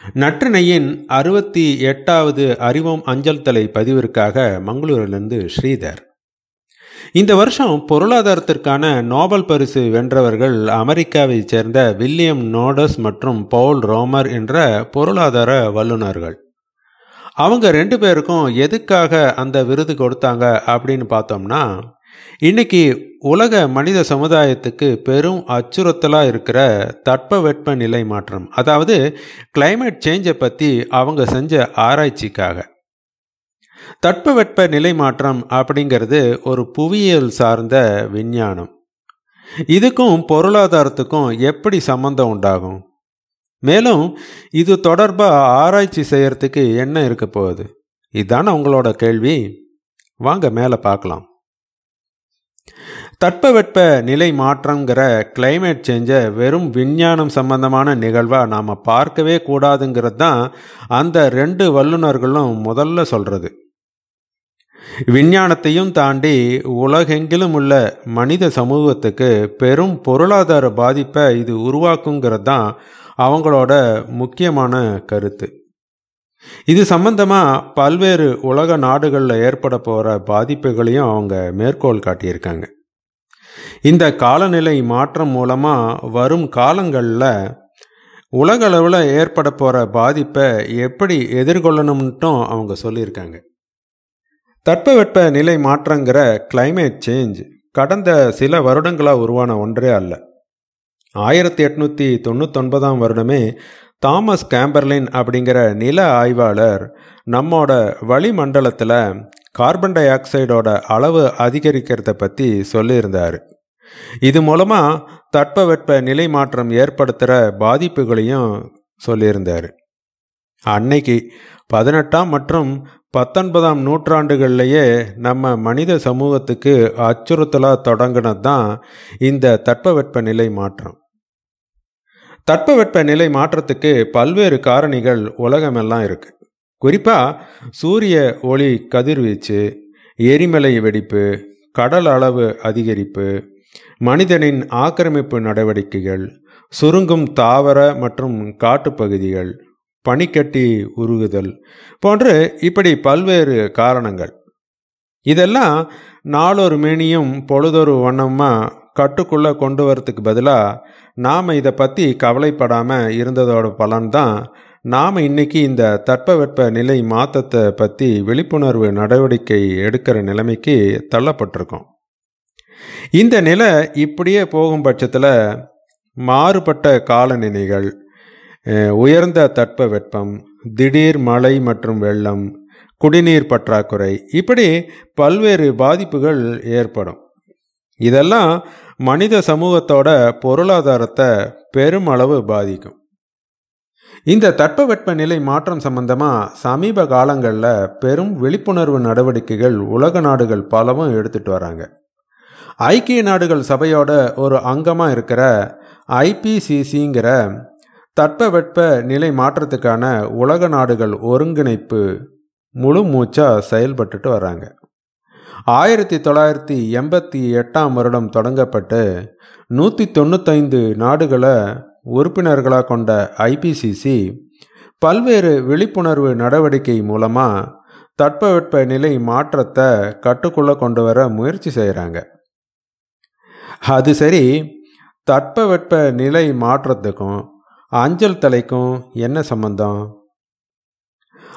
நற்றினையின் அறுபத்தி எட்டாவது அறிவோம் அஞ்சல் தலை பதிவிற்காக மங்களூரிலிருந்து ஸ்ரீதர். இந்த வருஷம் பொருளாதாரத்திற்கான நோபல் பரிசு வென்றவர்கள் அமெரிக்காவைச் சேர்ந்த வில்லியம் நோடஸ் மற்றும் பவுல் ரோமர் என்ற பொருளாதார வல்லுநர்கள். அவங்க ரெண்டு பேருக்கும் எதுக்காக அந்த விருது கொடுத்தாங்க அப்படின்னு பார்த்தோம்னா இன்னைக்கு உலக மனித சமுதாயத்துக்கு பெரும் அச்சுறுத்தலாக இருக்கிற தட்பவெட்ப நிலை மாற்றம். அதாவது கிளைமேட் சேஞ்சை பற்றி அவங்க செஞ்ச ஆராய்ச்சிக்காக. தட்பவெட்ப நிலை மாற்றம் அப்படிங்கிறது ஒரு புவியியல் சார்ந்த விஞ்ஞானம். இதுக்கும் பொருளாதாரத்துக்கும் எப்படி சம்பந்தம் உண்டாகும்? மேலும் இது தொடர்பாக ஆராய்ச்சி செய்யறதுக்கு என்ன இருக்க போகுது? இதுதானே உங்களோட கேள்வி. வாங்க மேலே பார்க்கலாம். தட்பவெட்ப நிலை மாற்றங்கிற கிளைமேட் சேஞ்சை வெறும் விஞ்ஞானம் சம்பந்தமான நிகழ்வாக நாம் பார்க்கவே கூடாதுங்கிறது தான் அந்த ரெண்டு வல்லுநர்களும் முதல்ல சொல்கிறது விஞ்ஞானத்தையும் தாண்டி உலகெங்கிலும் உள்ள மனித சமூகத்துக்கு பெரும் பொருளாதார பாதிப்பை இது உருவாக்குங்கிறது தான் அவங்களோட முக்கியமான கருத்து. இது சம்பந்தமாக பல்வேறு உலக நாடுகளில் ஏற்பட போகிற பாதிப்புகளையும் அவங்க மேற்கோள் காட்டியிருக்காங்க. இந்த காலநிலை மாற்றம் மூலமாக வரும் காலங்களில் உலகளவில் ஏற்பட போகிற பாதிப்பை எப்படி எதிர்கொள்ளணும்ட்டும் அவங்க சொல்லியிருக்காங்க. தட்பவெட்ப நிலை மாற்றங்கிற கிளைமேட் சேஞ்ச் கடந்த சில வருடங்களாக உருவான ஒன்றே அல்ல. ஆயிரத்தி எட்நூற்றி தொண்ணூத்தொன்பதாம் வருடமே தாமஸ் கேம்பர்லின் அப்படிங்கிற நில ஆய்வாளர் நம்மோட வளிமண்டலத்தில் கார்பன் டை ஆக்சைடோட அளவு அதிகரிக்கிறத பற்றி சொல்லியிருந்தார். இது மூலமாக தட்பவெட்ப நிலை மாற்றம் ஏற்படுத்துகிற பாதிப்புகளையும் சொல்லியிருந்தார். அன்னைக்கு பதினெட்டாம் மற்றும் பத்தொன்பதாம் நூற்றாண்டுகள்லேயே நம்ம மனித சமூகத்துக்கு அச்சுறுத்தலாக தொடங்கினது தான் இந்த தட்பவெட்ப நிலை மாற்றம். தட்பவெட்ப நிலை மாற்றத்துக்கு பல்வேறு காரணிகள் உலகமெல்லாம் இருக்கு. குறிப்பாக சூரிய ஒளி கதிர்வீச்சு எரிமலை வெடிப்பு கடல் அளவு அதிகரிப்பு மனிதனின் ஆக்கிரமிப்பு நடவடிக்கைகள் சுருங்கும் தாவர மற்றும் காட்டுப்பகுதிகள் பனிக்கட்டி உருகுதல் போன்று இப்படி பல்வேறு காரணங்கள். இதெல்லாம் நாளொரு மேனியும் பொழுதொரு வண்ணமாக கட்டுக்குள்ளே கொண்டு வரத்துக்கு பதிலாக நாம் இதை பற்றி கவலைப்படாமல் இருந்ததோட பலன்தான் நாம் இன்னைக்கு இந்த தட்பவெட்ப நிலை மாற்றத்தை பற்றி விழிப்புணர்வு நடவடிக்கை எடுக்கிற நிலைமைக்கு தள்ளப்பட்டிருக்கோம். இந்த நிலை இப்படியே போகும் பட்சத்தில் மாறுபட்ட காலநிலைகள் உயர்ந்த தட்பவெப்பம் திடீர் மழை மற்றும் வெள்ளம் குடிநீர் பற்றாக்குறை இப்படி பல்வேறு பாதிப்புகள் ஏற்படும். இதெல்லாம் மனித சமூகத்தோட பொருளாதாரத்தை பெருமளவு பாதிக்கும். இந்த தட்பவெட்ப நிலை மாற்றம் சம்பந்தமாக சமீப காலங்களில் பெரும் விழிப்புணர்வு நடவடிக்கைகள் உலக நாடுகள் பலவும் எடுத்துட்டு வராங்க. ஐக்கிய நாடுகள் சபையோட ஒரு அங்கமாக இருக்கிற ஐபிசிசிங்கிற தட்பவெட்ப நிலை மாற்றத்துக்கான உலக நாடுகள் ஒருங்கிணைப்பு முழு மூச்சாக செயல்பட்டுட்டு வராங்க. ஆயிரத்தி தொள்ளாயிரத்தி எண்பத்தி எட்டாம் வருடம் தொடங்கப்பட்டு நூற்றி தொண்ணூத்தைந்து நாடுகளை உறுப்பினர்களாக கொண்ட ஐபிசிசி பல்வேறு விழிப்புணர்வு நடவடிக்கை மூலமாக தட்பவெட்ப நிலை மாற்றத்தை கட்டுக்குள்ளே கொண்டு வர முயற்சி செய்கிறாங்க அது சரி தட்பவெட்ப நிலை மாற்றத்துக்கும் அஞ்சல் தலைக்கும் என்ன சம்பந்தம்?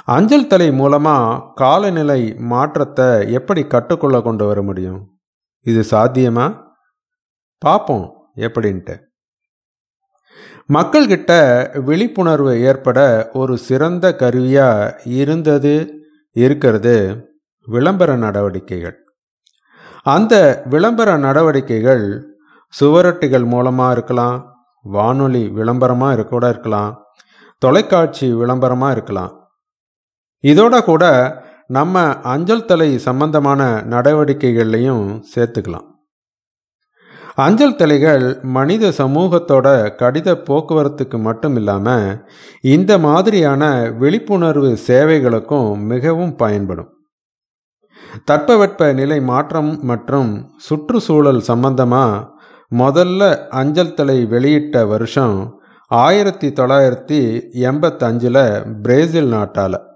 அஞ்சல் தலை மூலமாக காலநிலை மாற்றத்தை எப்படி கட்டுக்குள்ள கொண்டு வர முடியும்? இது சாத்தியமா? பார்ப்போம் எப்படின்ட்டு. மக்கள்கிட்ட விழிப்புணர்வு ஏற்பட ஒரு சிறந்த கருவியாக இருந்தது இருக்கிறது விளம்பர நடவடிக்கைகள். அந்த விளம்பர நடவடிக்கைகள் சுவரொட்டிகள் மூலமாக இருக்கலாம் வானொலி விளம்பரமாக கூட இருக்கலாம் தொலைக்காட்சி விளம்பரமாக இருக்கலாம். இதோட கூட நம்ம அஞ்சல் தலை சம்பந்தமான நடவடிக்கைகள்லையும் சேர்த்துக்கலாம். அஞ்சல் தலைகள் மனித சமூகத்தோட கடித போக்குவரத்துக்கு மட்டும் இல்லாமல் இந்த மாதிரியான விழிப்புணர்வு சேவைகளுக்கும் மிகவும் பயன்படும். தட்பவெட்ப நிலை மாற்றம் மற்றும் சுற்றுச்சூழல் சம்பந்தமாக முதல்ல அஞ்சல் தலை வெளியிட்ட வருஷம் ஆயிரத்தி தொள்ளாயிரத்தி எண்பத்தஞ்சில் பிரேசில் நாட்டால்.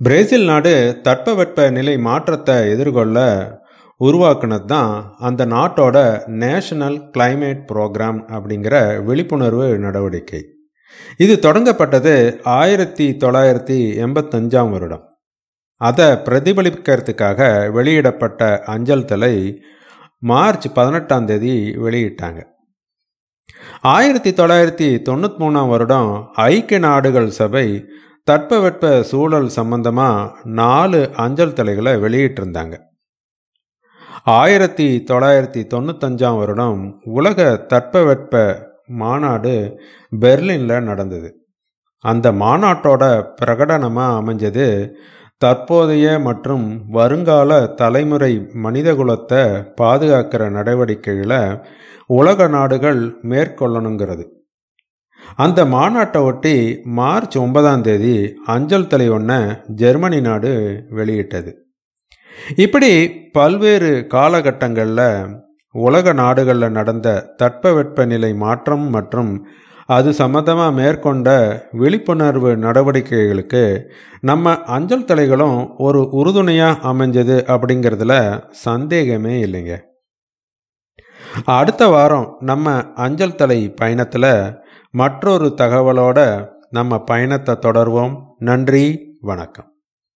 பிரேசில் நாடு தட்பவெட்ப நிலை மாற்றத்தை எதிர்கொள்ள உருவாக்குனது தான் அந்த நாட்டோட நேஷனல் கிளைமேட் ப்ரோக்ராம் அப்படிங்கிற விழிப்புணர்வு நடவடிக்கை. இது தொடங்கப்பட்டது ஆயிரத்தி தொள்ளாயிரத்தி எண்பத்தஞ்சாம் வருடம். அதை பிரதிபலிக்கிறதுக்காக வெளியிடப்பட்ட அஞ்சல் தலை மார்ச் பதினெட்டாம் தேதி வெளியிட்டாங்க. ஆயிரத்தி தொள்ளாயிரத்தி தொண்ணூற்றி மூணாம் வருடம் ஐக்கிய நாடுகள் சபை தட்பவெட்ப சூழல் சம்பந்தமாக நாலு அஞ்சல் தலைகளை வெளியிட்டிருந்தாங்க. ஆயிரத்தி தொள்ளாயிரத்தி தொண்ணூத்தஞ்சாம் வருடம் உலக தட்பவெட்ப மாநாடு பெர்லினில் நடந்தது. அந்த மாநாட்டோட பிரகடனமாக அமைஞ்சது தற்போதைய மற்றும் வருங்கால தலைமுறை மனிதகுலத்தை பாதுகாக்கிற நடவடிக்கைகளை உலக நாடுகள் மேற்கொள்ளணுங்கிறது. அந்த மாநாட்டை ஒட்டி மார்ச் ஒன்பதாம் தேதி அஞ்சல் தலை ஒன்றை ஜெர்மனி நாடு வெளியிட்டது. இப்படி பல்வேறு காலகட்டங்களில் உலக நாடுகளில் நடந்த தட்பவெப்பநிலை மாற்றம் மற்றும் அது சம்மந்தமாக மேற்கொண்ட விழிப்புணர்வு நடவடிக்கைகளுக்கு நம்ம அஞ்சல் தலைகளும் ஒரு உறுதுணையாக அமைஞ்சது அப்படிங்கிறதுல சந்தேகமே இல்லைங்க. அடுத்த வாரம் நம்ம அஞ்சல் தலை பயணத்தில் மற்றொரு தகவலோட நம்ம பயணத்தை தொடர்வோம். நன்றி வணக்கம்.